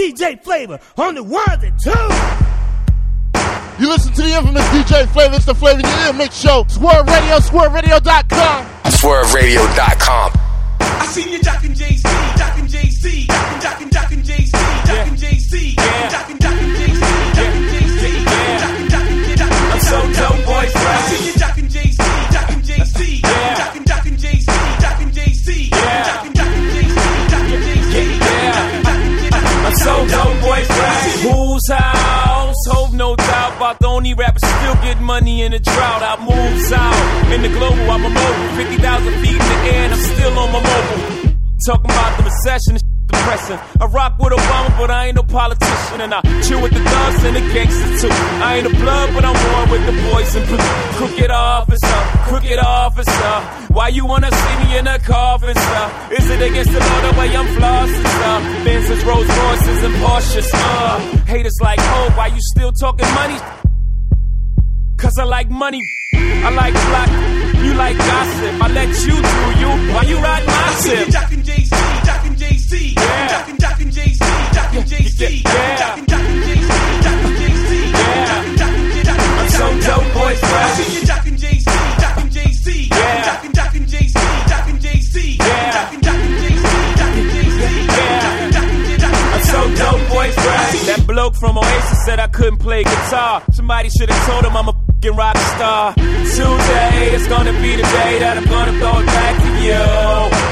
DJ Phlava on the ones and twos. You listen to the infamous DJ Phlava. It's the Phlava in your ear mix show. Swurv Radio, SwurvRadio.com. SwurvRadio.com. I see you jockin' Jay-Z, jockin' Jay-Z, doubt about the only rapper still getting money in the drought. I moves out in the global. I'm a mobile, 50,000 feet in the air, and I'm still on my mobile. Talking about the recession. this Depressing. I rock with Obama, but I ain't no politician, and I chill with the thugs and the gangsters too. I ain't a blood, but I'm one with the boys blue. Crooked officer, crooked officer. Why you wanna see me in a coffin, sir? Is it against the law the way I'm flossing, sir? Benzes, Rolls Royces, and Porsches, uh. Haters like, oh, why you still talking money? Cause I like money. I like black. You like gossip. I let you do you. Why you ride my you jockin' Jay-Z, jockin' Jay-Z, jockin' jockin' Jay-Z, jockin' Jay-Z, jockin' jockin' Jay-Z, jockin' Jay-Z, jockin' jockin' jockin' I'm so dope, boy, fresh. jockin' Jay-Z, jockin' Jay-Z, jockin' jockin' Jay-Z, jockin' Jay-Z, jockin' jockin' Jay-Z, jockin' Jay-Z, jockin' jockin' jockin' I'm so dope, boy, fresh. That bloke from Oasis said I couldn't play guitar. Somebody should have told him I'm a fucking rock star. Today is gonna be the day that I'm gonna throw it back to you.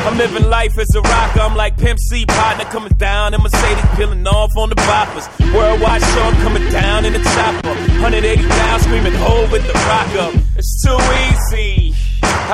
I'm living life as a rocker. I'm like Pimp C partner coming down in Mercedes, peeling off on the boppers. Worldwide show, coming down in the chopper. 180 down, screaming, hold with the rock up. It's too easy.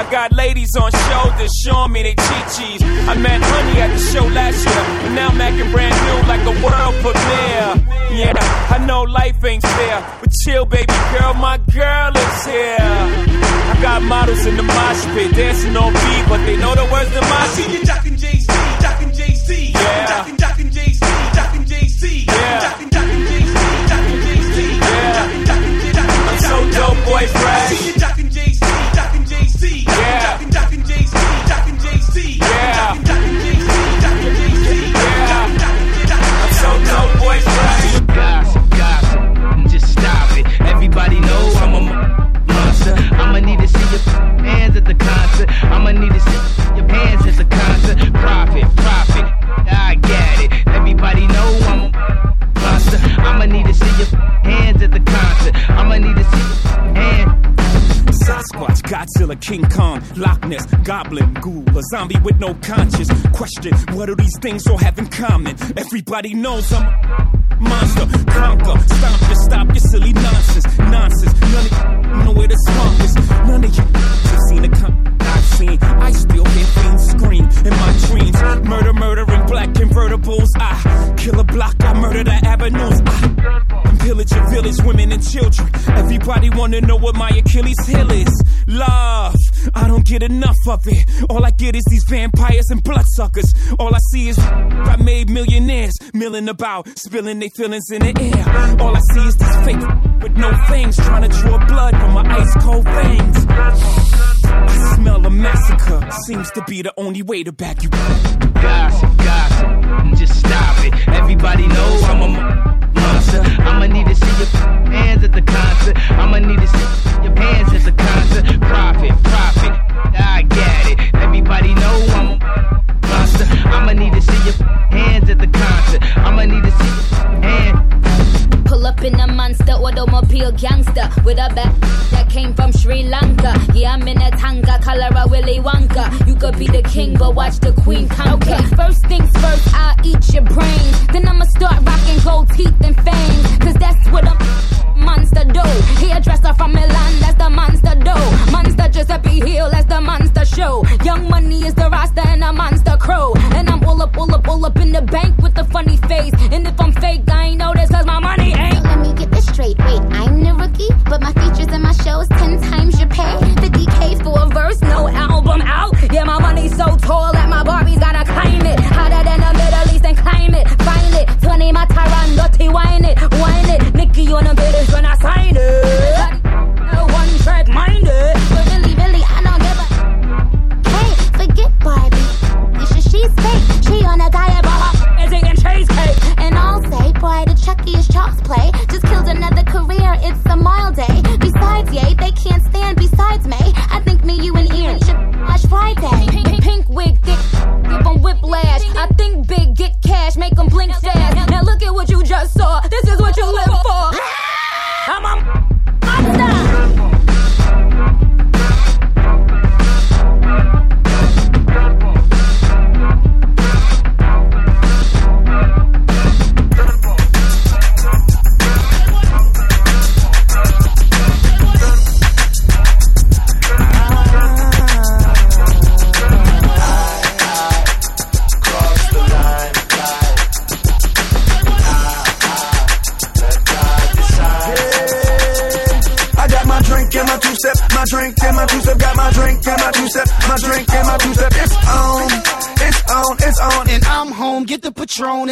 I got ladies on shoulders showing me they chi-chis. I met Honey at the show last year, and now I'm acting brand new like a world premiere. Yeah, I know life ain't fair, but chill, baby girl, my girl is here. I got models in the mosh pit dancing on beat, but they know the words to my see you jockin' Jay-Z, jockin' Jay-Z, Yeah. jockin' jockin' Jay-Z, jockin' Jay-Z, Yeah. jockin' jockin' Jay-Z, jockin' Jay-Z, Yeah. I'm so dope, boy, fresh. Godzilla, King Kong, Loch Ness, Goblin, Ghoul, a zombie with no conscience. Question, what do these things all have in common? Everybody knows I'm a monster, conquer, stomp you, stop your silly nonsense, nonsense. None of you know where the swamp is. None of you have seen a con Seen. I still hear fiends scream in my dreams. Murder, murder in black convertibles. I kill a block, I murder the avenues. I pillage your village, women and children. Everybody wanna know what my Achilles heel is. Love, I don't get enough of it. All I get is these vampires and bloodsuckers. All I see is I made millionaires milling about, spilling their feelings in the air. All I see is these fake with no fangs trying to draw blood from my ice cold veins. I smell a massacre. Seems to be the only way to back you up. Gossip, gossip, just stop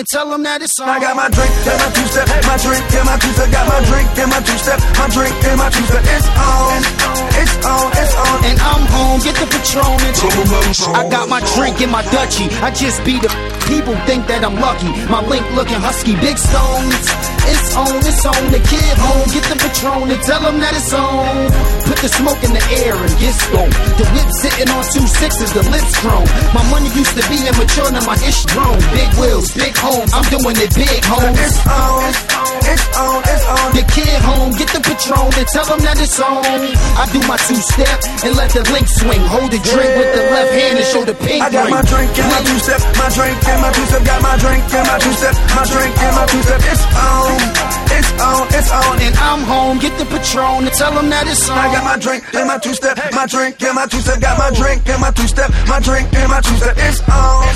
and tell them that it's on. I got my drink and my two step, my drink and my two step, got my drink and my two step, my drink and my two step. It's on, it's on, it's on, and I'm home. Get the Patron and I got my drink and my Dutchie. I just be the people think that I'm lucky. My link looking husky, big stones. It's on, it's on. The kid home, get the Patron and tell them that it's on. Put the smoke in the air and get stoned. The whip sitting on two sixes, the lips grown. My money used to be immature, now my ish grown. Big wheels, big home, I'm doing it big, home. It's on, it's on, it's on. it's on. The kid home, get the Patron and tell them that it's on. I do my two step and let the link swing. Hold the drink with the left hand and show the pink I got ring. my drink and my two step, my drink and my two step, got my drink and my two step, my drink and my two step. It's on, it's on, it's on, and I'm home. Get the Patron and tell them that it's on. I got my drink and my two step, my drink and my two step, got my drink and my two step, my drink and my two step. It's on,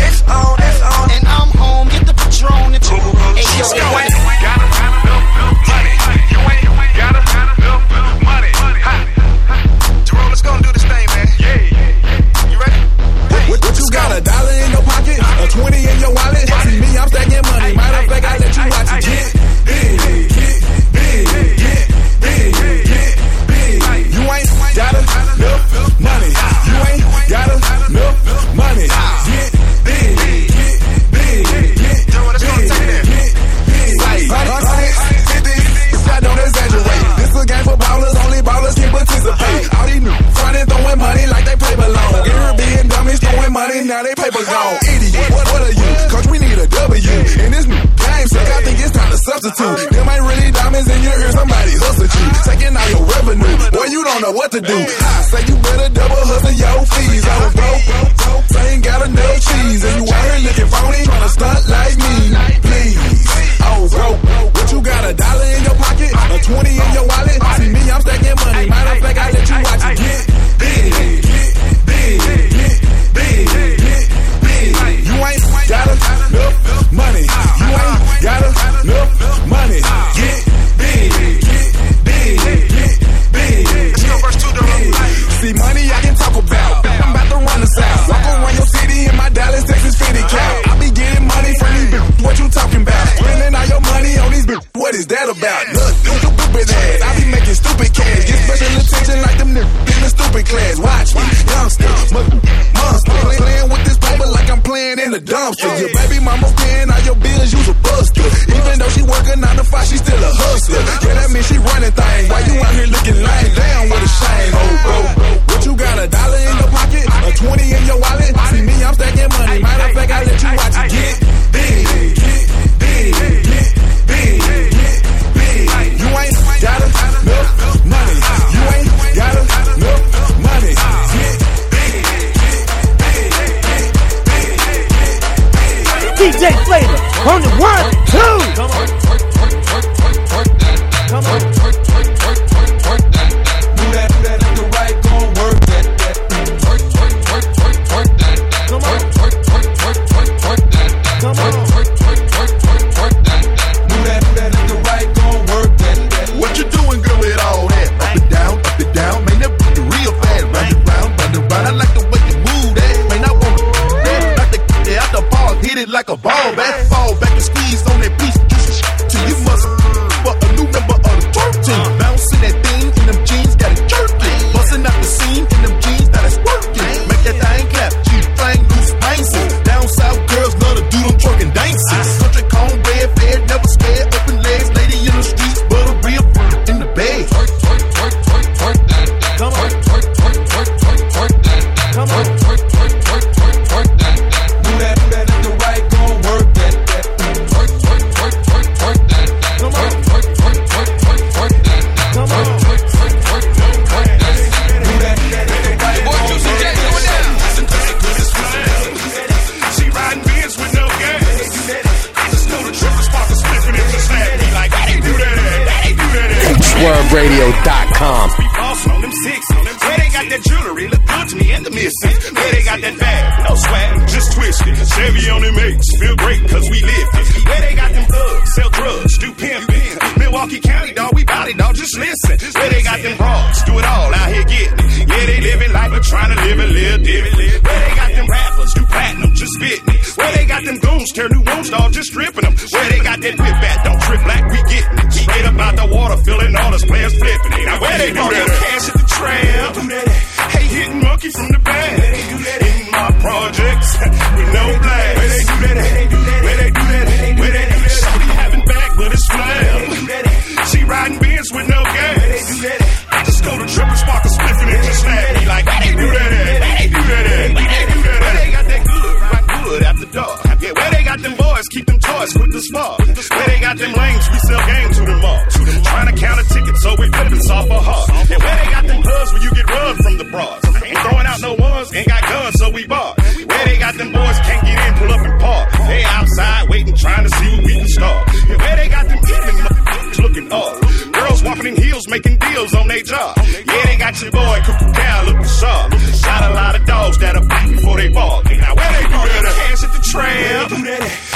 it's on, it's on, and I'm home. Get the Patron and tell them hey, yo, You ain't got enough money. You ain't got enough money. Ha. Jerome, let's go and do this thing, man. Yeah. You ready? What, what you got? A dollar in your pocket? A 20 in your wallet? See me, I'm stacking money. Matter of fact, I time to substitute. Them ain't really diamonds in your ear, somebody hustled you. Taking all your revenue, boy, you don't know what to do. I say you better double hustle your fees. I was broke, ain't got enough cheese. And you out here looking phony, tryna stunt like me. Please, oh, broke, what you got? A dollar in your pocket? A 20 in your the dumpster. Your baby mama paying all your bills, you's a buster. Even though she working nine to five, she still a hustler. Yeah, that means she running things. Why you out here looking no blast. Where they do that? Where they do that? Where they do that? Shorty having back, but it's flam. She riding Benz with no gas. I just go to Triple Spark and spliffing it just me like, where they do that at? Where they do that at? Where they do that at? Where they got that good, right good after dark? Where they got them boys, keep them toys quick to spark. Where they got them lanes, we sell game to them all. Trying to count a ticket, so we flipping soft or hard. Yeah, where they got them clubs where you get run from the bras. Deals on their job. Yeah, they got your boy Cuckoo Cow looking sharp. Got a lot of dogs that'll bite before they bark. Now where they do that? Cash at the trail.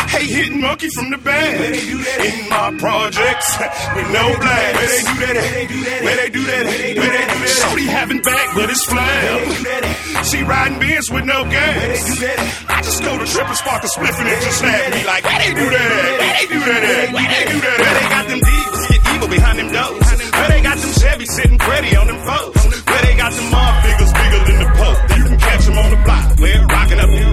Hey, hitting monkey from the back. In my projects with no blast. Where they do that? Where they do that? Where they do that? Shorty having back, but it's flam. She riding Benz with no gas. I just go to Triple Spark and spliffing it just snap me like, where they do that? Where they do that? Where they do that? Where they got them deals, get evil behind them doors. Sitting pretty on them foes. Where they got them mob figures bigger than the Pope. You can catch them on the block, where rocking up here.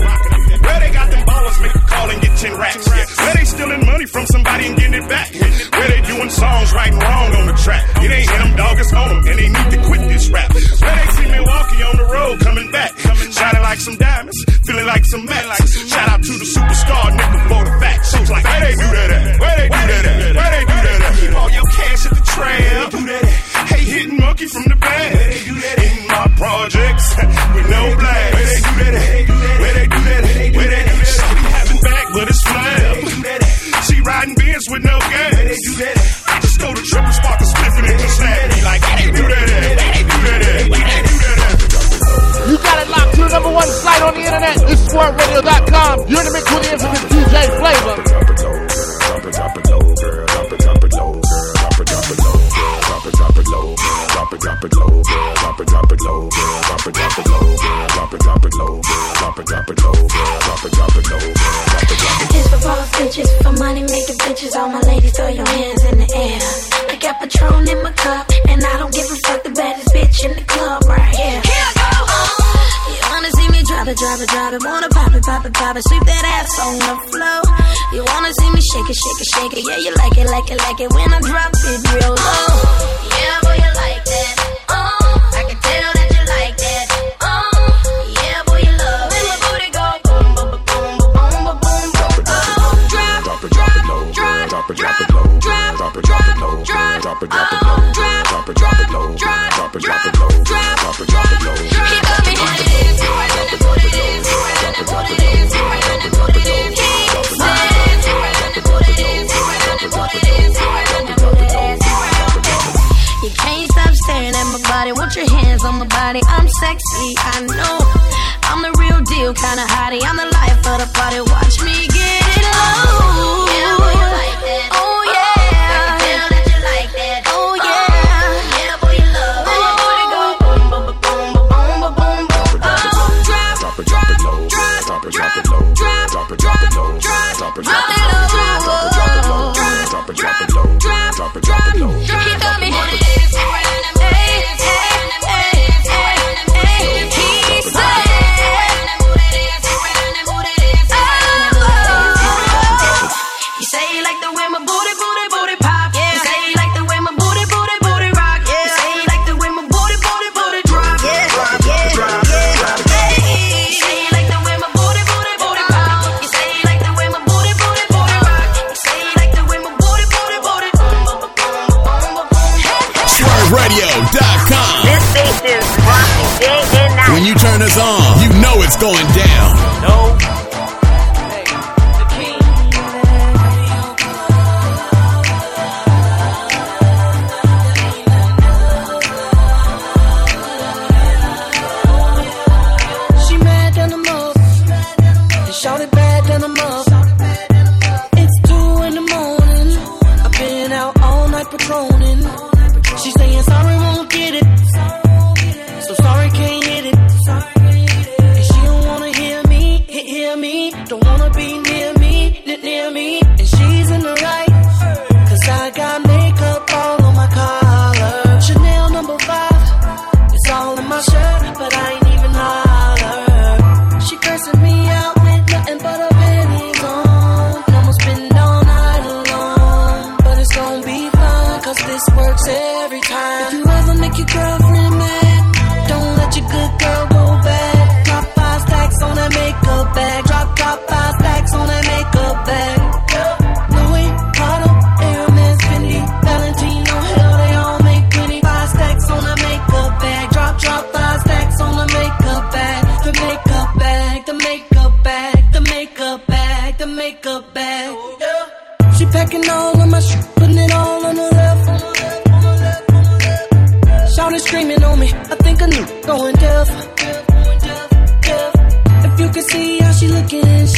Where they got them ballers make a call and get 10 racks. Yeah. Where they stealing money from somebody and getting it back. Where they doing songs right and wrong on the track. It ain't hit them, dog, it's on them, and they need to quit this rap. Where they see Milwaukee on the road coming back. Shining like some diamonds, feeling like some Max. Shout out to the superstar, nigga, for the facts. So like, where they do that at? Where they do that at? Where they do that at? Keep all your cash at the trail. Hey, hitting monkey from the back. Where they do that In my projects, with no blast. Where they do that at? Where they do that at? Where they do that at? She having back, but it's flam riding bins with no gas. They do that. I just go to triple it. Wanna pop it, pop it, pop it. Sweep that ass on the floor. You wanna see me shake it, shake it, shake it. Yeah, you like it, like it, like it. When I drop it real low.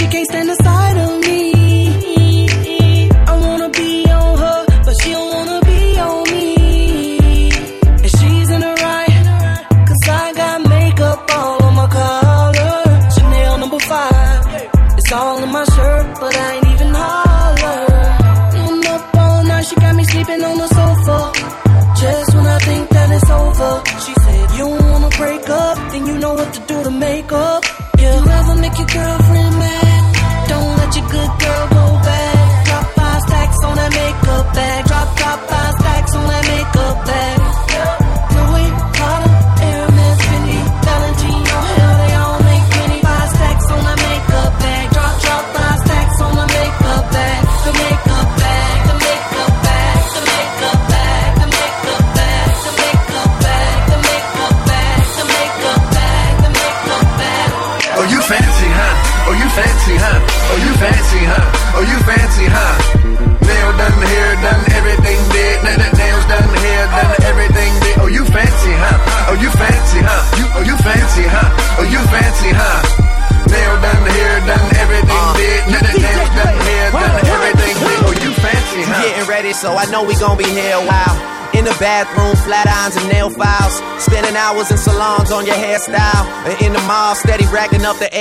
Can't stand the sight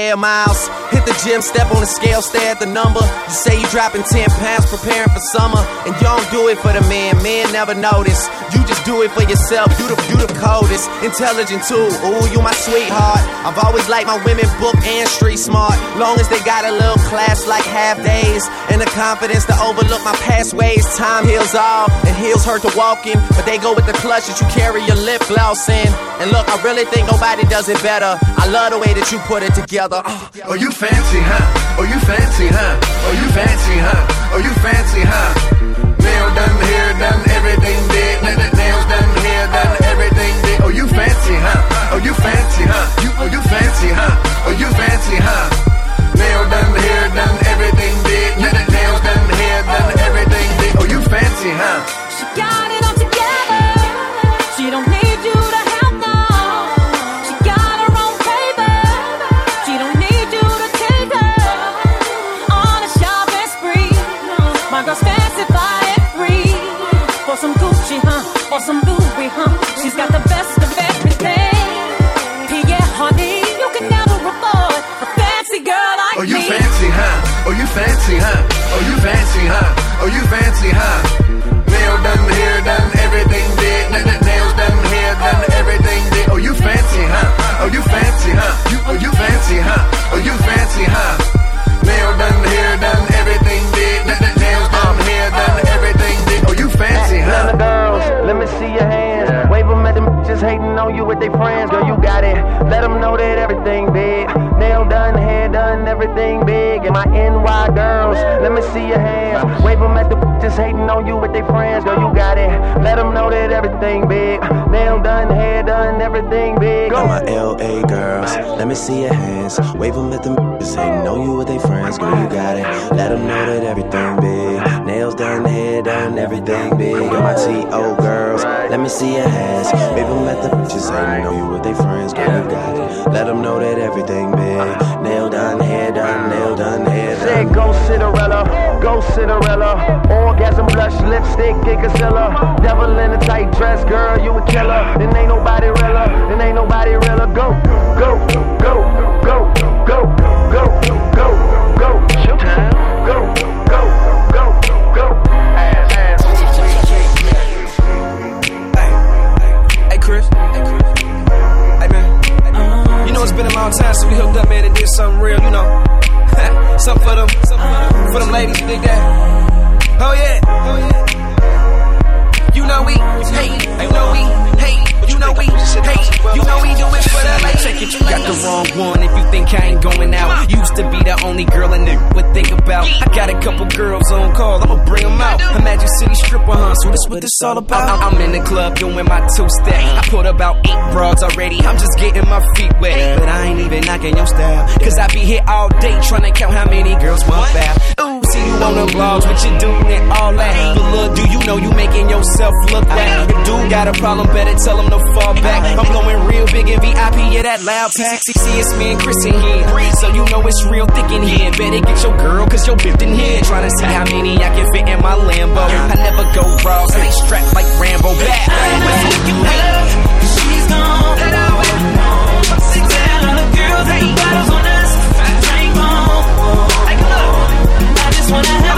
air miles. Hit the gym, step on the scale, stare at the number. You say you dropping 10 pounds, preparing for summer. And you don't do it for the men, men never notice. You just do it for yourself, you the, you the coldest. Intelligent too, ooh, you my sweetheart. I've always liked my women book and street smart. Long as they got a little class like half days. And the confidence to overlook my past ways. Time heals all, and heels hurt to walk in. But they go with the clutch that you carry your lip gloss in. And look, I really think nobody does it better. I love the way that you put it together. Uh. Oh, you fancy, huh? Oh, you fancy, huh? Oh, you fancy, huh? Oh, you fancy, huh? Nail done, hair done, everything did. Na- na- Nails done, hair done, everything did. Oh, you fancy, huh? Oh, you fancy, huh? You, oh, you fancy, huh? Oh, you fancy, huh? Nail done, hair done, everything did. Na- na- Nails done, hair done, everything did. Oh, you fancy, huh? Fancy, huh? Nail done, hair done, everything did. Na- na- Nails done, hair done, everything did. Oh, you fancy, huh? Oh, you fancy, huh? You, oh, you fancy, huh? Oh, you fancy, huh? Nail done, hair done, everything did. Na- na- Nails done, hair done, everything did. Oh, you fancy, huh? Girls, let me see your hands. Wave them at them bitches hating on you with their friends. Girl, you got it. Let them know that everything big. Everything big. And my NY girls, let me see your hands. Wave them at the bitches hating on you with their friends. Girl, you got it. Let them know that everything big. Nail done, hair done, everything big. All my LA girls, let me see your hands. Wave them at them bitches hating on you with their friends. Girl, you got it. Let them know that everything big. Nails done, hair done, everything big. And my TO girls, let me see your hands. Them at the bitches hating on you with their friends. Girl, you got it. Let them know that everything big. Nail done, hair done, nail done, hair done. Said go Cinderella, go Cinderella. Orgasm blush, lipstick, concealer. Devil in a tight dress, girl, you a killer. And ain't nobody realer, and ain't nobody realer. Go, go, go, go, go, go, go. it's been a long time since so we hooked up, man, and did something real, you know. something for them, something for them, for them ladies, dig that? Oh yeah, oh yeah. You know we, hate. you know we, hate. You know we hate, you know we do it for the ladies. Check it, you got the wrong one if you think I ain't going out. Used to be the only girl I knew would think about. I got a couple girls on call, I'ma bring them out. Imagine City stripper, huh? So that's what this all about. I- am in the club doing my two step. I put about eight broads already, I'm just getting my feet wet. But I ain't even knocking your style, cause I be here all day trying to count how many girls want bath. Ooh, see you on the blogs, what you doing and all that. But look, do you know you making yourself look whack? If dude got a problem, better tell him to fall back. I'm blowing real big in VIP, yeah, that loud pack. See, see, it's me and Chris in here. So you know it's real thick in here. Better get your girl, cause your bitch in here. Trying to see how many I can fit in my Lambo. I never go raw, so they strapped like Rambo. Back. She's gone. Tell all the girls that the bottles on us. Just wanna have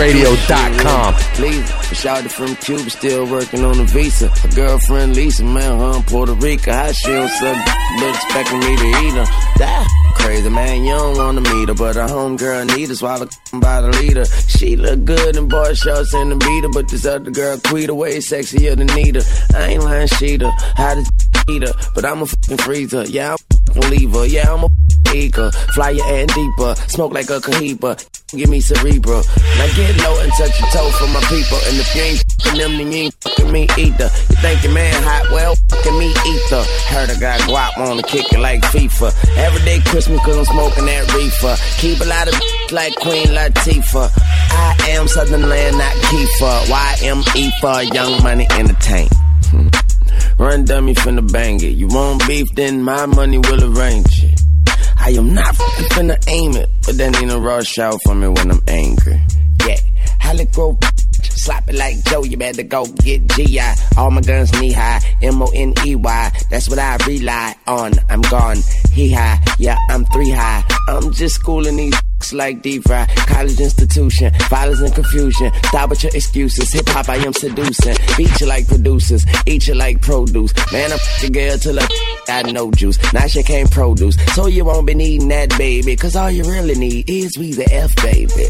SwurvRadio.com. Please, shout out from Cuba, still working on a visa. Her girlfriend Lisa, man, her Puerto Rico. How she don't suck, but expecting me to eat her. That crazy, man, you don't wanna meet her, but her homegirl need her, swallow by the leader. She look good in boy shorts and a beater, but this other girl, Quita, way sexier than Nita. I ain't lying, sheeta. How to eat her, but I'm a fucking freezer. Yeah, I'm a leave her. Yeah, I'm a acre. Fly your and deeper. Smoke like a cohiba. Give me cerebral. Now get low and touch your toe for my people. And if you ain't fucking them, then you ain't fucking me either. You think your man hot? Well, fucking me either. Heard I got guap on the kick it like FIFA. Every day Christmas cause I'm smoking that reefer. Keep a lot of like Queen Latifah. I am Sutherland, not Kiefer. YME for Young Money in the Tank. Run dummy finna bang it. You want beef, then my money will arrange it. I am not finna aim it, but that ain't a rush out for me when I'm angry. Yeah, Halico, slap it like Joe, you better go get G.I. All my guns knee high, M-O-N-E-Y, that's what I rely on. I'm gone, he high, yeah, I'm three high. I'm just schooling these like deep fry. College institution, violence and confusion. Stop with your excuses. Hip hop, I am seducing. Beat you like producers, eat you like produce. Man, I'm the girl till I got no juice. Now she can't produce, so you won't be needing that baby. Cause all you really need is we the F baby.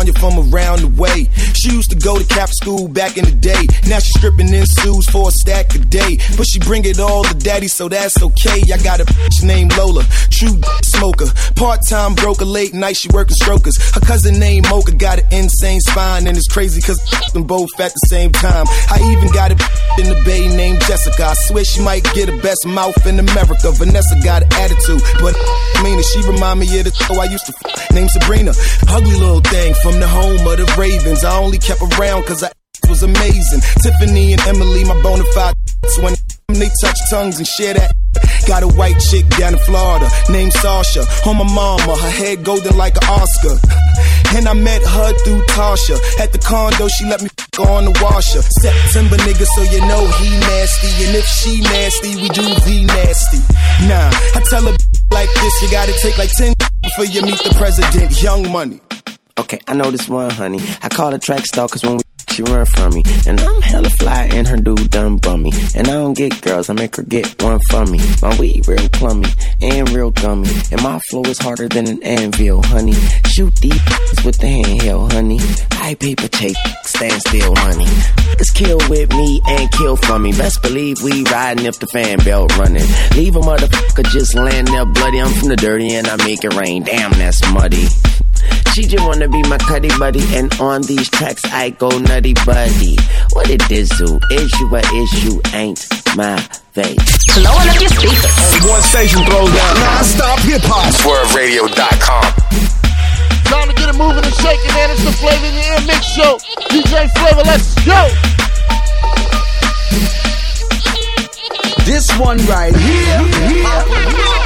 Tanya from around the way. She used to go to Cap school back in the day. Now she's stripping in suits for a stack a day. But she bring it all to daddy, so that's okay. I got a bitch named Lola, true smoker. Part time broker, late night she working strokers. Her cousin named Mocha got an insane spine, and it's crazy cause them both at the same time. I even got a in the bay named Jessica. I swear she might get the best mouth in America. Vanessa got an attitude, but I Mina, she remind me of the show I used to f- named Sabrina. Ugly little thing from the home of the Ravens. I only kept around cause I was amazing. Tiffany and Emily, my bona fide when they touch tongues and share that. Got a white chick down in Florida named Sasha. On my mama, her head golden like an Oscar. And I met her through Tasha. At the condo, she let me f- on the washer. September nigga, so you know he nasty. And if she nasty, we do the nasty. Nah, I tell her like this, you gotta take like 10 before you meet the president. Young money. Okay, I know this one, honey. I call her track star cause when we she run from me. And I'm hella fly and her dude done bum me. And I don't get girls, I make her get one from me. My weed real plummy and real gummy. And my flow is harder than an anvil, honey. Shoot these with the handheld, honey. I paper chase, stand still, honey. Niggas kill with me and kill from me. Best believe we riding if the fan belt running. Leave a motherfucker just laying there bloody. I'm from the dirty and I make it rain. Damn, that's muddy. She just wanna be my cuddy buddy, and on these tracks I go nutty buddy. What it is, do? Issue or issue ain't my thing. Blowing up your speakers. One station throws down. Non-stop hip-hop. SwurvRadio.com. Time to get it moving and shaking, man. It's the Phlava in the Air Mix Show. DJ Phlava, let's go. This one right here. Tell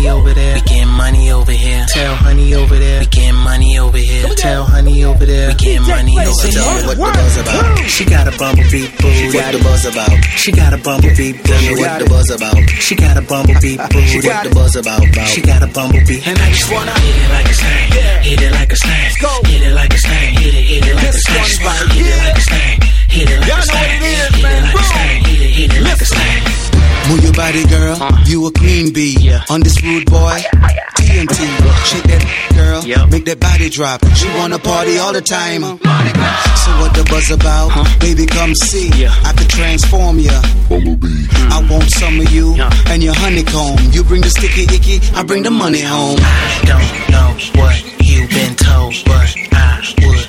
honey over there, we getting money over here. Tell honey over there, we getting money over here. Tell honey over there, we getting money over Tell me here. what the buzz about. She got a bumblebee boo. What the buzz about? She got a bumblebee boo. Tell me what the buzz about. She got a bumblebee boo. What the buzz about? about? She got a bumblebee. And I just wanna hit it like a stain. Hit it like a stain. Hit it like a stain. Hit it, hit it like a stain. Hit it like a stain. Hit it like a stain. Hit it like a stain. Hit it, hit it like a stain. Move your body, girl. Uh. You a queen bee. On this rude boy. TNT. Shake that girl. Make that body drop. She wanna party all the time. So what the buzz about? Baby, come see. I could transform ya. I want some of you and your honeycomb. You bring the sticky icky. I bring the money home. I Don't know what you've been told, but I would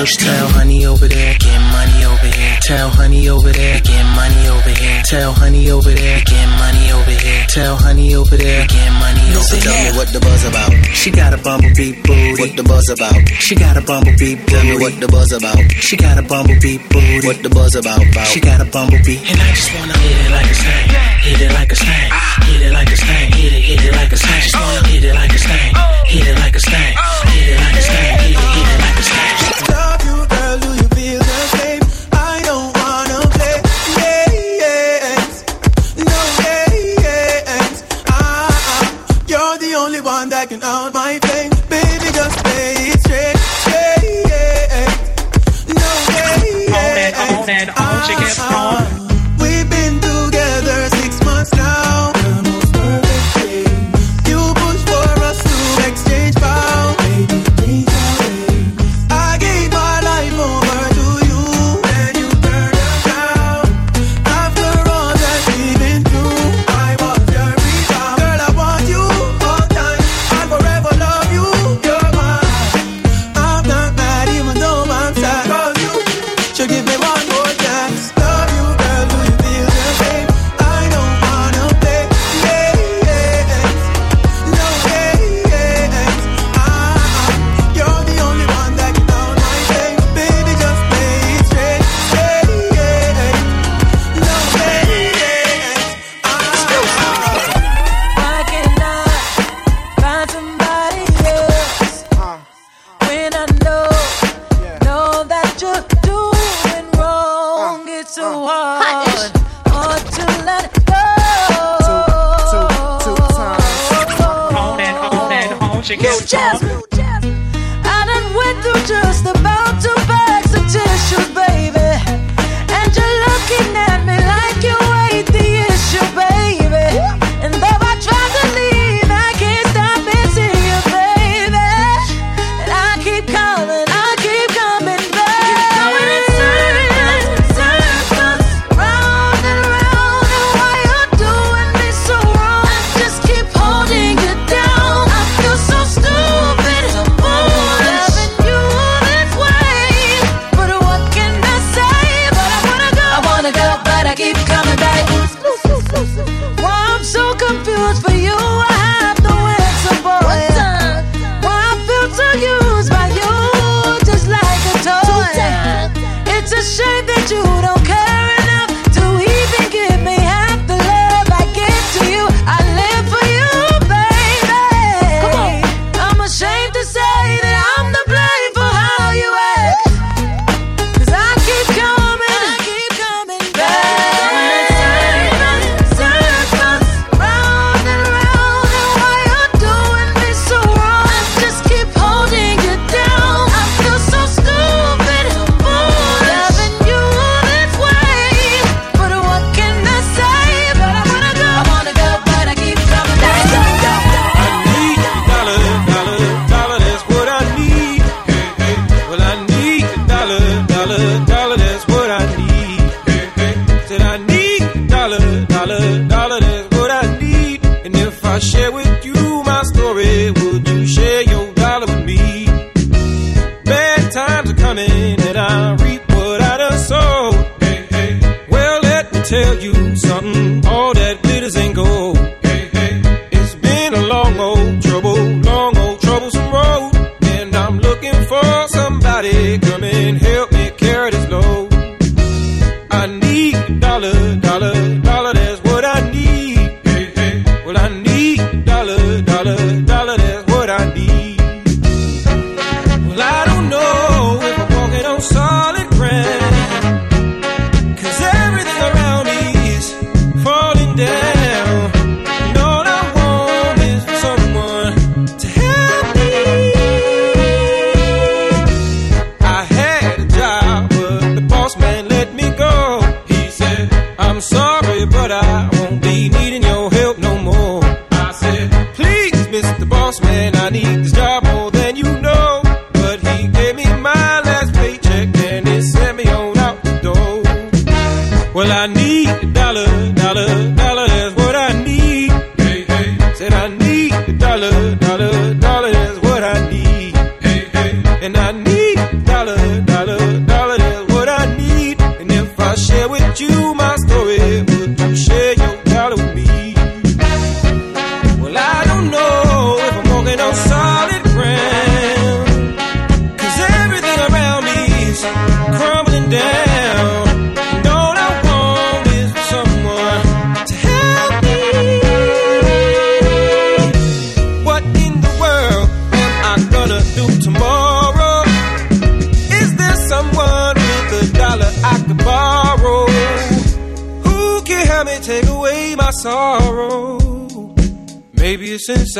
First, tell honey over there, get money over here. Tell honey over there, get money over here. Tell honey over there, get money over here. Tell honey over there, get money over So here. tell me what the buzz about. She got a bumblebee booty. What the buzz about? She got a bumblebee booty. Tell me what the buzz about. She got a bumblebee booty. What the buzz about? about? She got a bumblebee. And I just wanna hit it like a stain. Hit it like a stain. Hit it like a stain. Hit it, hit it like a stain. Just wanna hit it like a stain. Hit it like a stain.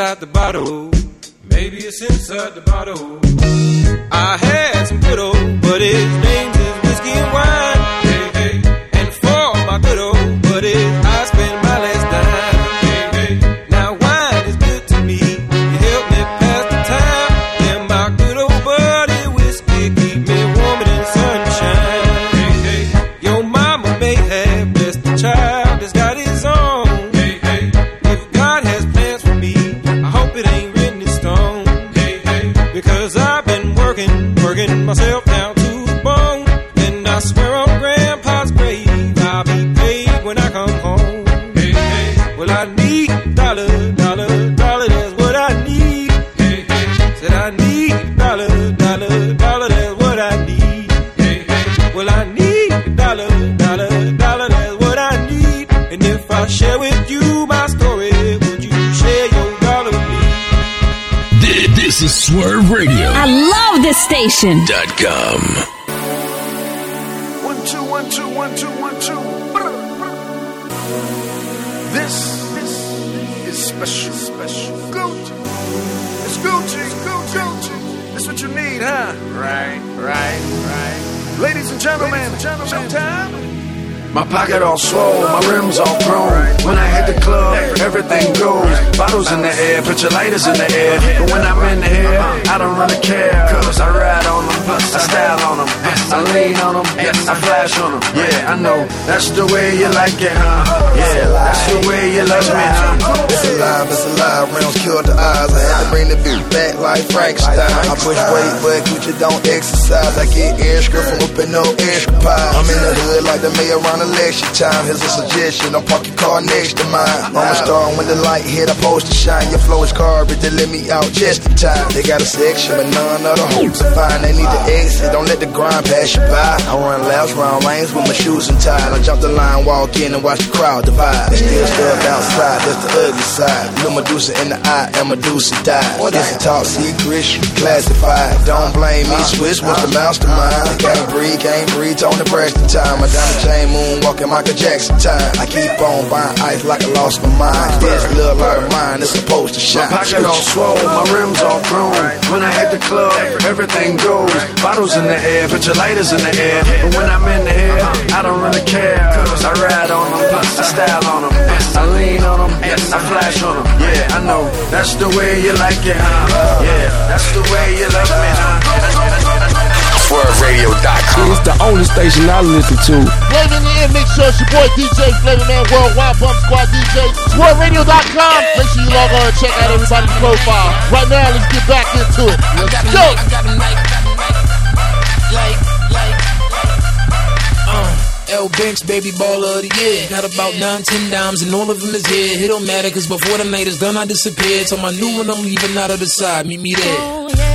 Inside the bottle. This. Dot com. One, two, one, two, one, two, one, two. This, this is special, special. Gucci. It's Gucci, Gucci, Gucci. That's what you need, huh? Right, right, right. Ladies and gentlemen, showtime. Pocket all swole, my rims all chrome. When I hit the club, everything goes. Bottles in the air, put your lighters in the air. But when I'm in the air, I don't really care. Cause I ride on them, I style on them, I lean on them, I flash on them. Yeah, I know, that's the way you like it, huh? Yeah, that's the way you love me, huh? It's alive, it's alive, rounds killed the eyes. I had to bring the bitch back like Frankenstein. I push weight, but Gucci don't exercise. I get extra from up in no extra pie. I'm in the hood like the mayor around election time. Here's a suggestion, don't park your car next to mine. I'm a star when the light hit, I post to shine. Your flow is garbage, they let me out just in time. They got a section, but none of the hoes are fine. They need to exit, don't let the grind pass you by. I run laps round lanes with my shoes untied. I jump the line, walk in and watch the crowd divide. They still stuck outside, that's the ugly side. Little Medusa in the eye, and Medusa died. It's a top secret, classified. Don't blame me, Swiss was the mastermind. Can't breathe, can't breathe, on the Preston time. My diamond chain moonwalking Michael Jackson time. I keep on buying ice like I lost my mind. This little light of mine is supposed to shine. My pocket all swole, my rims all chrome. When I hit the club, everything goes. Bottles in the air, put your lighters in the air. But when I'm in the air, I don't really care. Cause I ride on them, I style on them, I lean on them, I flash on them. Yeah, I know, that's the way you like it, huh? Yeah, that's the way you love me, huh? SwurvRadio.com. It's the only station I listen to. Phlava in the in mix show. It's your boy DJ Phlava Man Worldwide Bump Squad DJ. SwurvRadio.com. Make sure you log on and check out everybody's profile. Right now, let's get back into it. Let's go. like, like, uh, L Banks, baby baller of the year. Got about nine, ten dimes, and all of them is here. It don't matter, cause before the night is done, I disappear. So my new one, I'm leaving out of the side. Meet me there.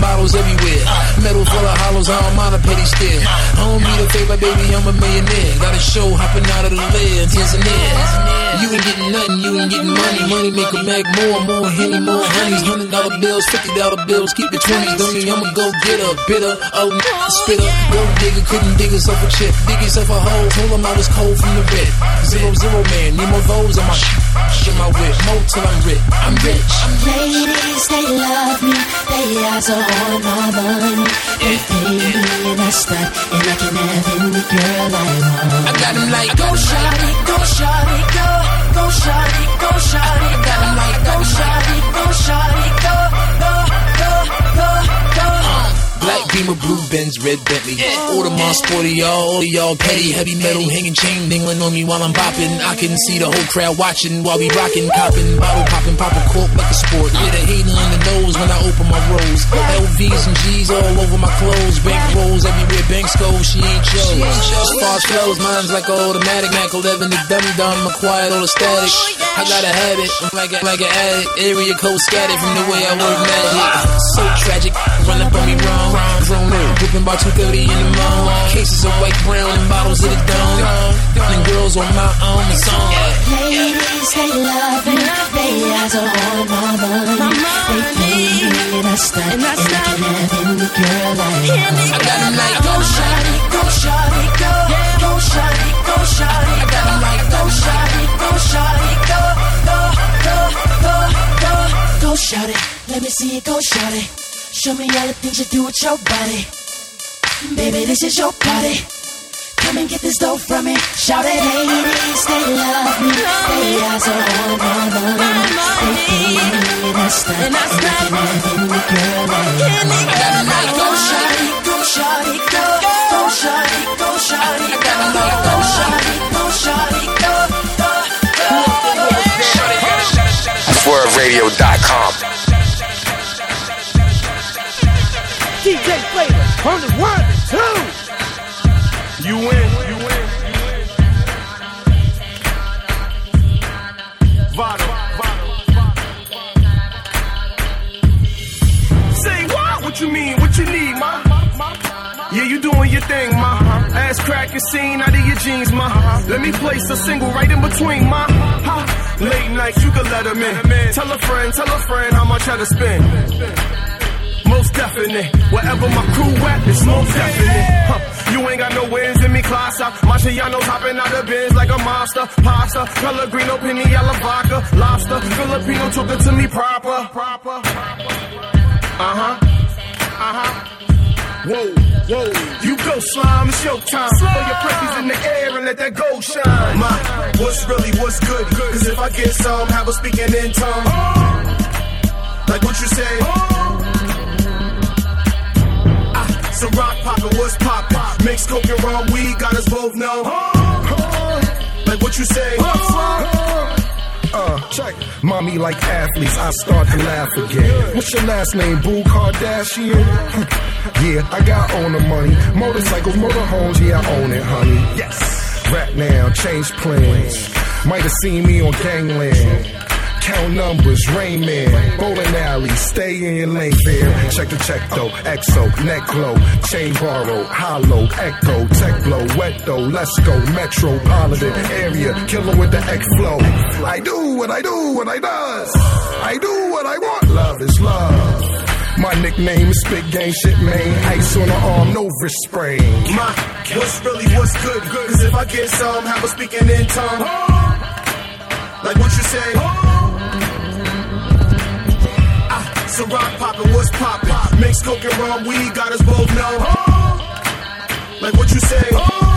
Bottles everywhere, metal full of hollows. I don't mind a petty stare. I don't need a favor, baby. I'm a millionaire. Got a show hopping out of the lid, Tanzania. You ain't getting nothing, you ain't getting money. Money make a mag more, more henny, more honeys. Hundred dollar bills, fifty dollar bills. Keep the twenties, dummy. I'ma go get a bitter, oh spitter. Gold digger couldn't dig herself a chip, dig yourself a hole. Told him I was cold from the red. Zero zero man, need more those on my shit, my whip. More till I'm rich. I'm rich. Ladies, they love me. They are on my money. They pay me and I stunt, and I can have any girl I want. I got 'em like go shawty, go shawty, go, go shawty, go shawty. I got 'em like go shawty, go shawty, Beamer, blue Benz, red Bentley. Audemars sporty, y'all, all y'all petty. Heavy metal hanging chain dingling on me while I'm bopping. I can see the whole crowd watching while we rocking, copping, bottle popping, popping cork like a sport. Yeah, a hating on the nose when I open my rolls. LVs and G's all over my clothes. Bank rolls everywhere, banks go. She ain't far as flows, mine's like an automatic. Mac 11, the dumb dumb, acquired all the static. I got a habit, I'm like a, like an addict. Area code scattered from the way I work magic. So tragic, run up on me wrong. Grown up, whipping by 230 in the morning. Cases of white, brown, and bottles of the dome. And girls on my own, it's on. Ladies, they love me. They eyes are on my money. They pay me and I stunt, and I can have any girl I want. I got 'em like go shawty, go shawty, go, go shawty, go shawty. I got 'em like go shawty, go shawty, go, go, go, go, go, go shawty. Let me see you go shawty. Show me all the things you do with your body. Baby, this is your party. Come and get this dough from me. Shout it, ladies, they love me. They eyes are on my money. They pay me and I stunt, and I can have any girl I want. I got 'em like go shawty, go shawty, go, go shawty, go shawty. I got 'em like go shawty, go shawty, go, go, go. SwurvRadio.com. the one two. You win, you win. Vado, Say what? What you mean? What you need, ma? Yeah, you doing your thing, ma. Ass cracking scene out of your jeans, ma. Let me place a single right in between, ma. Late nights, you can let let 'em in. Tell a friend, tell a friend how much I to spend. Most definite. Wherever my crew at, it's most definite. Huh. You ain't got no wins in me, class out. Marciano's hopping out the bins like a monster. Pasta, Pellegrino, Piniella, vodka, lobster. Filipino took it to me proper. Proper. Uh huh. Uh huh. Whoa, whoa. You go slime, it's your time. Throw your presses in the air and let that gold shine. My, what's really, what's good? Cause if I get some, have a speaking in tongue. Like what you say? Some rock poppin', what's poppin'? Mix coke and rum, weed got us both know. Like what you say? Uh, check. Mommy like athletes, I start to laugh again. What's your last name, Boo Kardashian? yeah, I got all the money. Motorcycles, motorhomes, yeah, I own it, honey. Yes. Rap now, change plans. Might have seen me on Gangland. Count numbers, Rain Man, bowling alley, stay in your lane there. Check the check though, EXO, neck glow, chain borrow, hollow, echo, tech blow, wet though, let's go, metropolitan area, killer with the X flow. I do what I do, what I does. I do what I want, love is love. My nickname is Big Game Shit Man. Ice on the arm, no wrist sprain. My, what's really, what's good? Cause if I get some, have a speaking in tongue. Like what you say? So rock poppin', what's poppin'? Mix coke and rum, weed got us both know. Like what you say?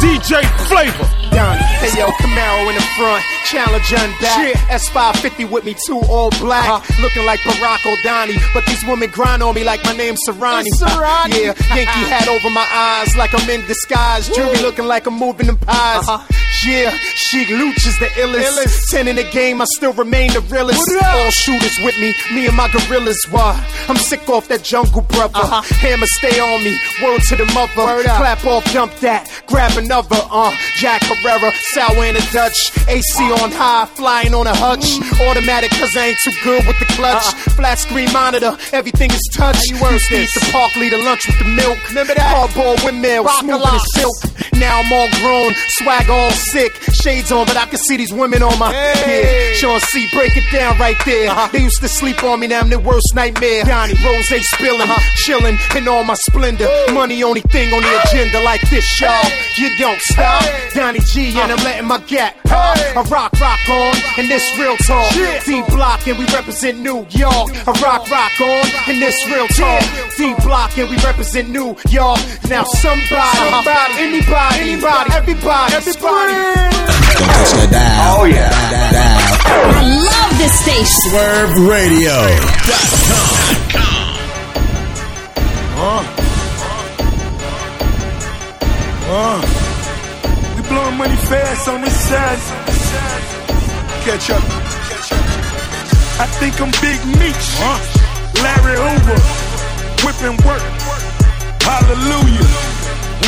DJ Phlava. Donnie, hey yo, Camaro in the front, Challenger in back. S550 with me too, all black. Uh-huh. Looking like Barack O'Donnell, but these women grind on me like my name's Serrani. yeah, Yankee hat over my eyes like I'm in disguise. Jewelry looking like I'm moving them pies. Uh-huh. Yeah, Sheek Louch is the illest. Ten in the game, I still remain the realest. All shooters with me, me and my gorillas. Why? I'm sick off that jungle brother. Hammer stay on me, word to the mother. Clap off, dump that, grab another. Uh, Jack Herer, sour in a Dutch. AC on high, flying on a hutch. Automatic, cause I ain't too good with the clutch. Flat screen monitor, everything is touch. You feed the park leader lunch with the milk. Remember that? Hardball windmill, smooth as silk. Now I'm all grown, swag all sick. Shades on, but I can see these women on my head. Sean C, break it down right there. Uh-huh. They used to sleep on me, now I'm their worst nightmare. Donnie, Rose spilling, uh-huh. chilling in all my splendor. Money only thing on the agenda like this, y'all. You don't stop. Donnie G, and uh-huh. I'm letting my gap pop. I rock, rock on, and this real talk. D Block, and we represent New York. I rock, rock on, and this real talk. D Block, and we represent New York. Now somebody, somebody, anybody, anybody, everybody, everybody. Oh yeah. I love this station. Swurv Radio. Uh. Uh. We blowing money fast on this side. Catch up. I think I'm Big Meech. Larry Hoover. Whipping work. Hallelujah.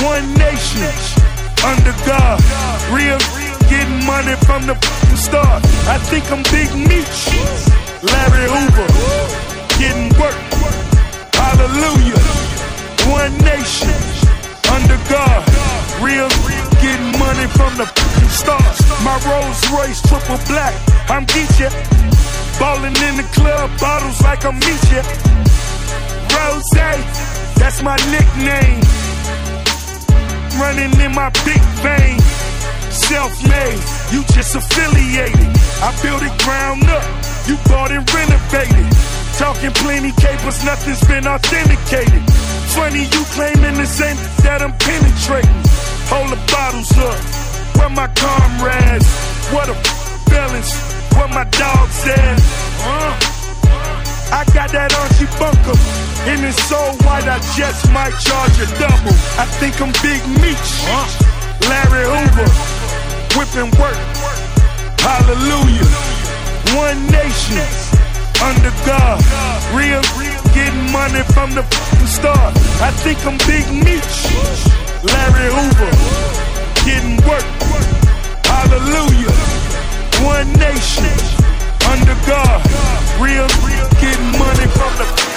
One nation. Under God. Real getting money from the start. I think I'm Big Meech. Larry Hoover. Getting work. Hallelujah. One nation. Under God. Real getting money from the start. My Rolls Royce triple black. I'm Geechee. Ballin' in the club, bottles like I'm Meechee. Rose, that's my nickname. Running in my big vein. Self-made, you just affiliated. I built it ground up, you bought and renovated. Talking plenty capers, nothing's been authenticated. Funny you claiming this ain't that I'm penetrating. Hold the bottles up, where my comrades? What a balance, where my dogs at? Uh. I got that Archie Bunker. And it's so white, I just might charge a double. I think I'm Big Meech. Larry Hoover. Whipping work. Hallelujah. One nation. Under God. Real. Getting money from the start. I think I'm Big Meech. Larry Hoover. Getting work. Hallelujah. One nation. Under God. Real. Getting money from the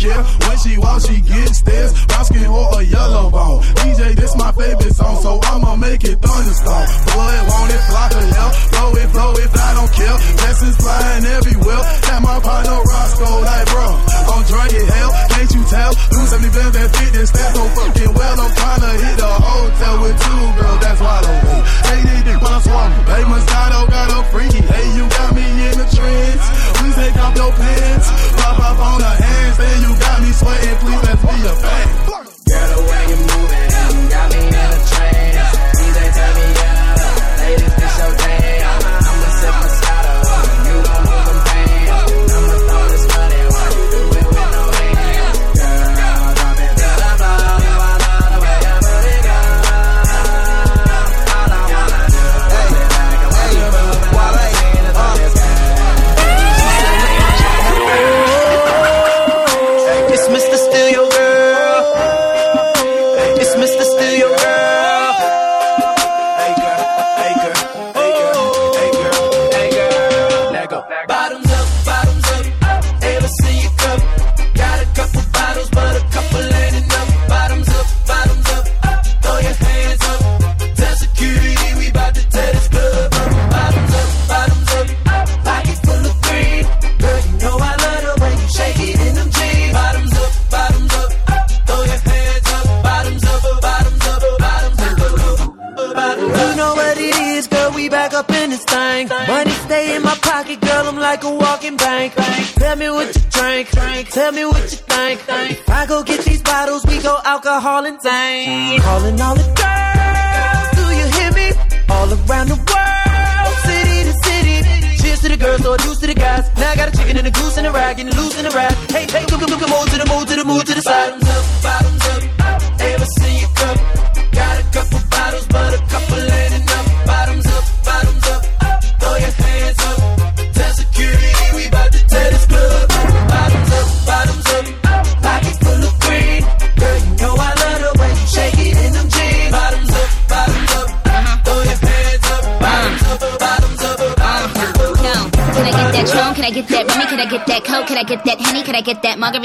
care. When she walks, she gets stairs. Brown skin or a yellow bone. DJ, this my favorite song, so I'ma make it thunderstorm. Blood, want it, fly of hell. Flow it, flow it, I don't care. Blessings flying everywhere. Got my partner Roscoe, like, bro, I'm drunk as hell. Can't you tell? Lose 70 bands that fit this stats so fucking well. I'm trying to hit a hotel with two girls, that's why I. Hey, they did when I swung. Hey, Moscato got a freaky. Hey, you got me in the trance. Please take off your pants. Pop up on the hands, then you got me sweating. Please let's be a fan. Girl, the way you moving got me in a trance.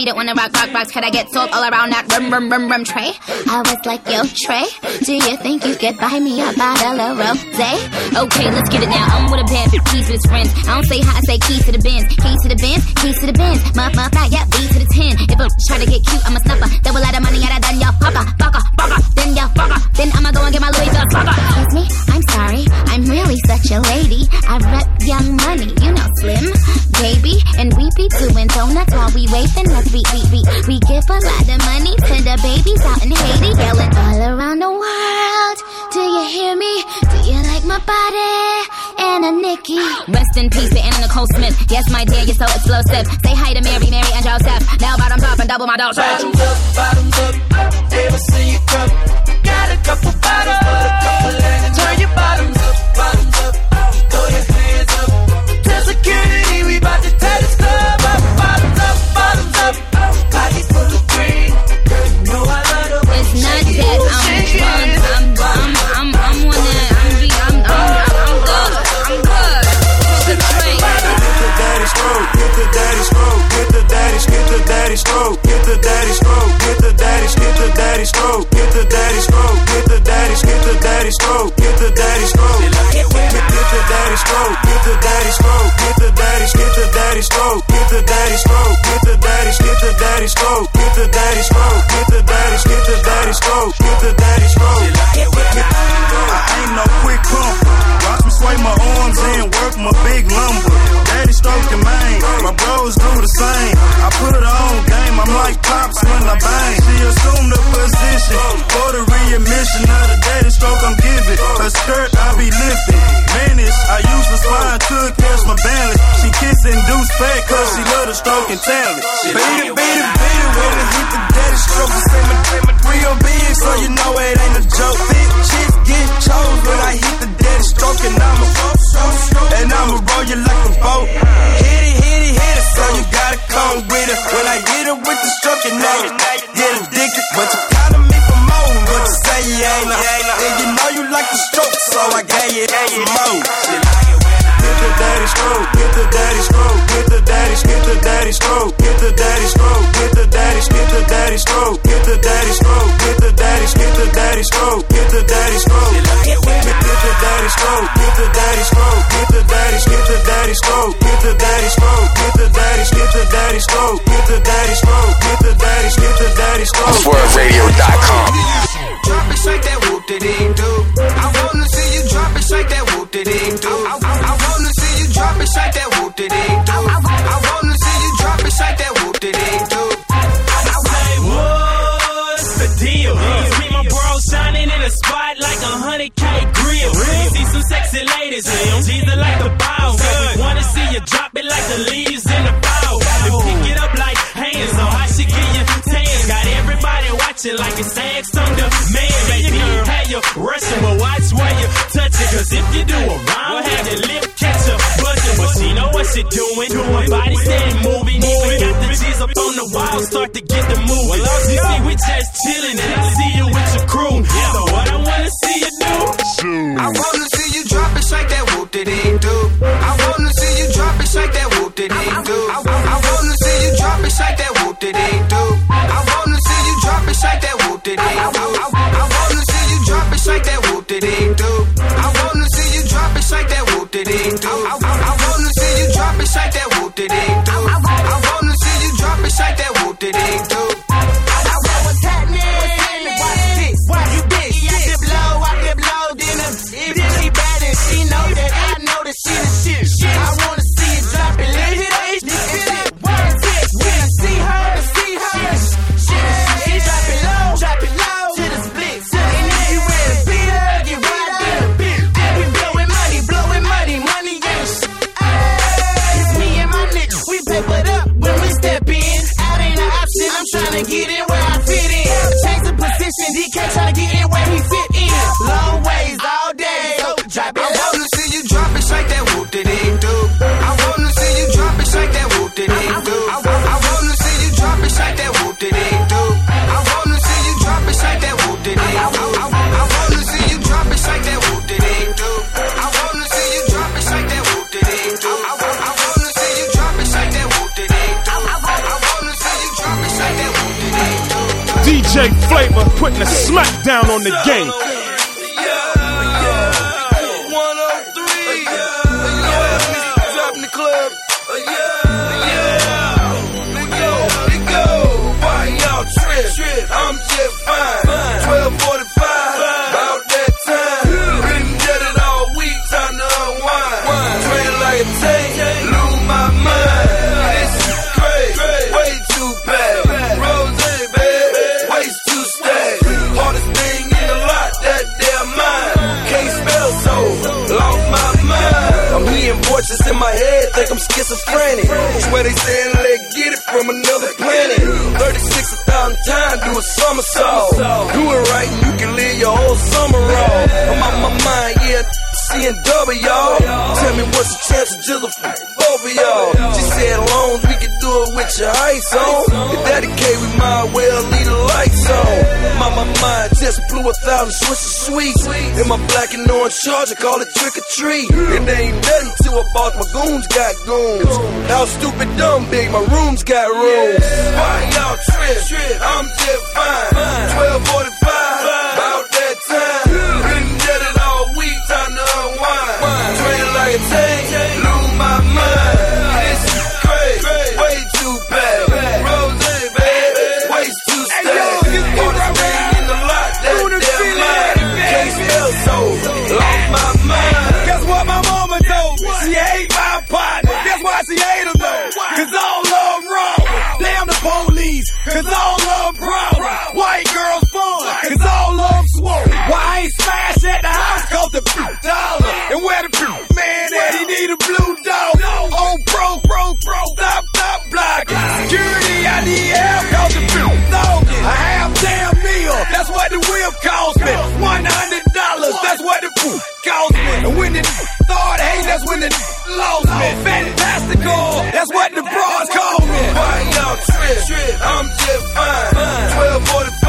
That Margarita on the rock, rock, rocks? Can I get salt all around that rum, rum, rum, rum tray? I was like, yo, Trey, do you think you could buy me a bottle of rosé? Okay, let's get it now. I'm with a bad bitch, keys with his friends. I don't say hi, I say keys to the bins. Keys to the bins, keys to the bins. Muff, muff, not yeah, B to the 10. If a try to get cute, I'm a snuffer. Double out of money, out of done, yo, hopper, fucker, fucker. Then yo, fucker. Then I'ma go and get my Louis Vuitton fucker. Excuse me, I'm sorry. I'm really such a lady. I rep young money, you know, slim, baby. And we be doing donuts while we waving us. We, we, we, we give a lot of money to the babies out in Haiti, yelling all around the world. Do you hear me? Do you like my body? Anna Nikki. Rest in peace to Anna Nicole Smith. Yes, my dear, you're so explosive. Say hi to Mary, Mary, and Joseph. Now bottoms up and double my dose. Bottoms up, bottoms up. Ever see you cup? Got a couple bottles, a couple ain't. Turn your bottoms up, stroke, get the daddy stroke, get the daddy, get the daddy stroke, get the daddy stroke, get the daddy, get the daddy stroke, get the daddy stroke. I ain't no quick pump. Watch me sway my arms and work my big lumber. Daddy stroking mine, my bros do the same. I put on game, I'm like pops when I bang. She assumed the position for the readmission of the daddy stroke I'm giving. Her skirt I be lifting. Vanish, I use the spine to fat cause she love the stroking talent. Beat it, beat it, beat it when it hit the daddy stroke. The same, same, real big, so you know it ain't a joke. Thick chicks get chose when I hit the daddy stroke and I'ma and I'ma roll you like a boat. Hit it, hit it, hit it, so you gotta come with it. When I hit it with the stroke, you know you get addicted. But you counting me for more what you say you ain't. And you know you like the stroke, so I gave you some more. Get the daddy stroke, get the daddy stroke, get the daddy, get the daddy stroke, get the daddy stroke, get the daddy, get the daddy stroke, get the daddy stroke, get the daddy, get the daddy stroke, get the daddy stroke, get the daddy stroke, get the daddy stroke, get the daddy, get the daddy stroke, get the daddy stroke, get the daddy, get the daddy stroke, get the daddy stroke, get the daddy, get the daddy stroke. SwurvRadio.com. Drop it, shake that whoop de ding do. I wanna see you drop it, shake that whoop de ding do. I, I, I wanna see you drop it, shake that whoop de ding do. I, I wanna see you drop it, shake that whoop de ding do. Say what's the deal? See my bro shining in the spot like a hundred K grill. See some sexy ladies, she's like the bow. We wanna see you drop it like the leaves in the bow. And pick it up like hands on how she get you tan. Got everybody watching like it's sex on the man. Baby, have you rushing, but watch where you touch it. Cause if you do a round, have your lip catch up buzzing. But she know what she doing. Her body steady moving. Even got the G's up on the wall, start to get the moving. You see, we just chilling and I see you with your crew. So what I wanna see you do? I wanna see you drop it, shake that whoop de ding do. I wanna see you drop it, shake that whoop de ding do. I, I wanna see you drop it, shake that whoop de ding do. I shake that whoop ding do. I, wanna see you drop it, shake that whoop ding do. I wanna see you drop it, shake that whoop de ding do. I, wanna see you drop it, shake that whoop ding do. I, wanna see you drop it, shake that whoop de ding do. Putting a smackdown on the game. I'm just fine. Head, think I'm schizophrenic. Swear they saying let get it from another planet. 36 a thousand times, do a somersault. Do it right and you can live your whole summer off. I'm on my mind, yeah. Seeing double, y'all. Tell me what's the chance of a both of y'all. She said, as we can do it with your ice on. If that we might well leave the lights on. My, my mind just blew a thousand Swiss sweets. In my black and orange charge, I call it trick or treat. It ain't nothing till I bought my goons got goons. How stupid, dumb, big, my rooms got rooms. Why y'all trip? I'm just fine. 1245, about that time. Security, I need help. Cause. A half damn meal. That's what the whip cost me. One hundred dollars. That's what the food cost me. And when the thought hate, that's when the lost me. Fantastical. That's what the bras call me. Why y'all trip? I'm just fine. 1245, about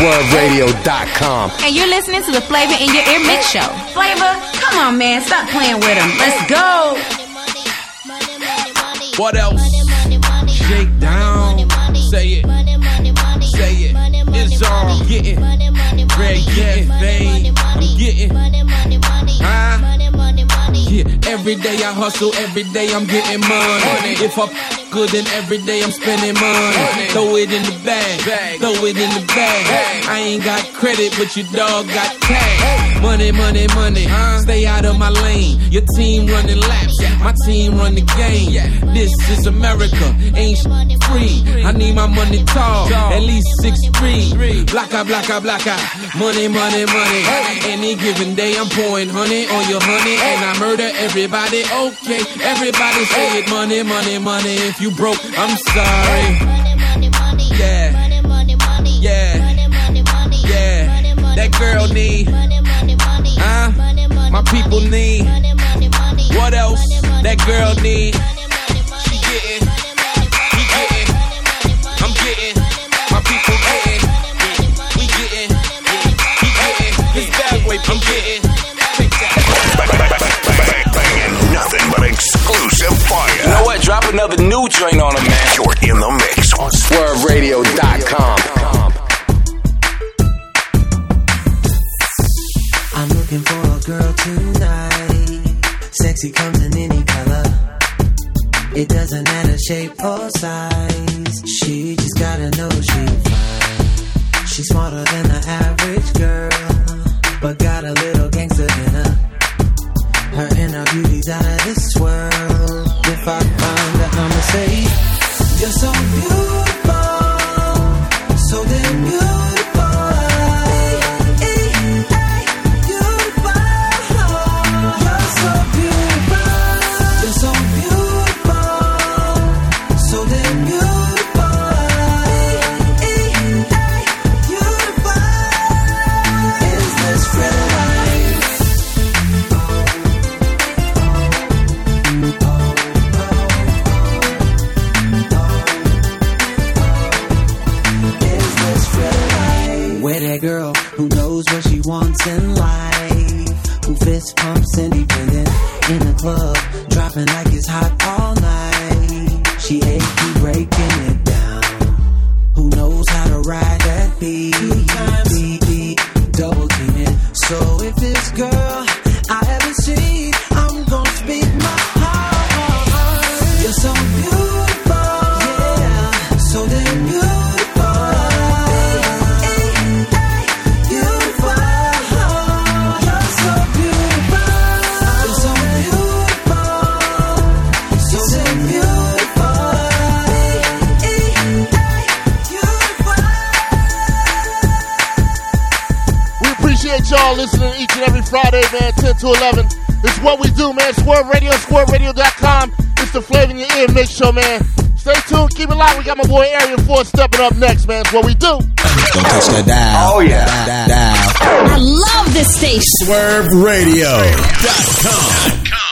up. SwurvRadio.com. And you're listening to the Phlava in Your Ear Mix Show. Phlava, come on, man, stop playing with him. Let's go. What else? Shake down. Say it. Say it. It's all getting. Red getting fame. I'm getting. Huh? Yeah, every day I hustle, every day I'm getting money. If I f- good, then every day I'm spending money. Throw it in the bag, throw it in the bag. I ain't got credit, but your dog got cash. Money, money, money. Stay out of my lane. Your team running laps, my team run the game. This is America, ain't free. I need my money tall, at least six three. Blacka, blacka, blacka. Money, money, money. Any given day I'm pouring honey on your honey, and I murder everybody. Okay, everybody say it. Money, money, money. If you broke, I'm sorry. Money, money, money. Yeah. Money, money, money. Yeah. Yeah. That girl need. Huh? My people need. Money, money, money. What else? That girl need. She getting. He getting. I'm getting. My people getting. We getting. He getting. His bag way. I'm getting. Nothing but exclusive fire. You know what? Drop another new joint on him, man. You're in the mix on SwurvRadio.com. girl tonight. Sexy comes in any color. It doesn't matter shape or size. She just gotta know she fine. She's smarter than the average girl, but got a little gangster in her. Her inner beauty's out of this world. If I find her, I'ma say, You're so beautiful, though, man. Stay tuned, keep it locked. We got my boy Arian Ford stepping up next, man. That's what we do. Don't touch the dial. Oh, yeah. Dial, dial, dial. I love this station. SwurvRadio.com.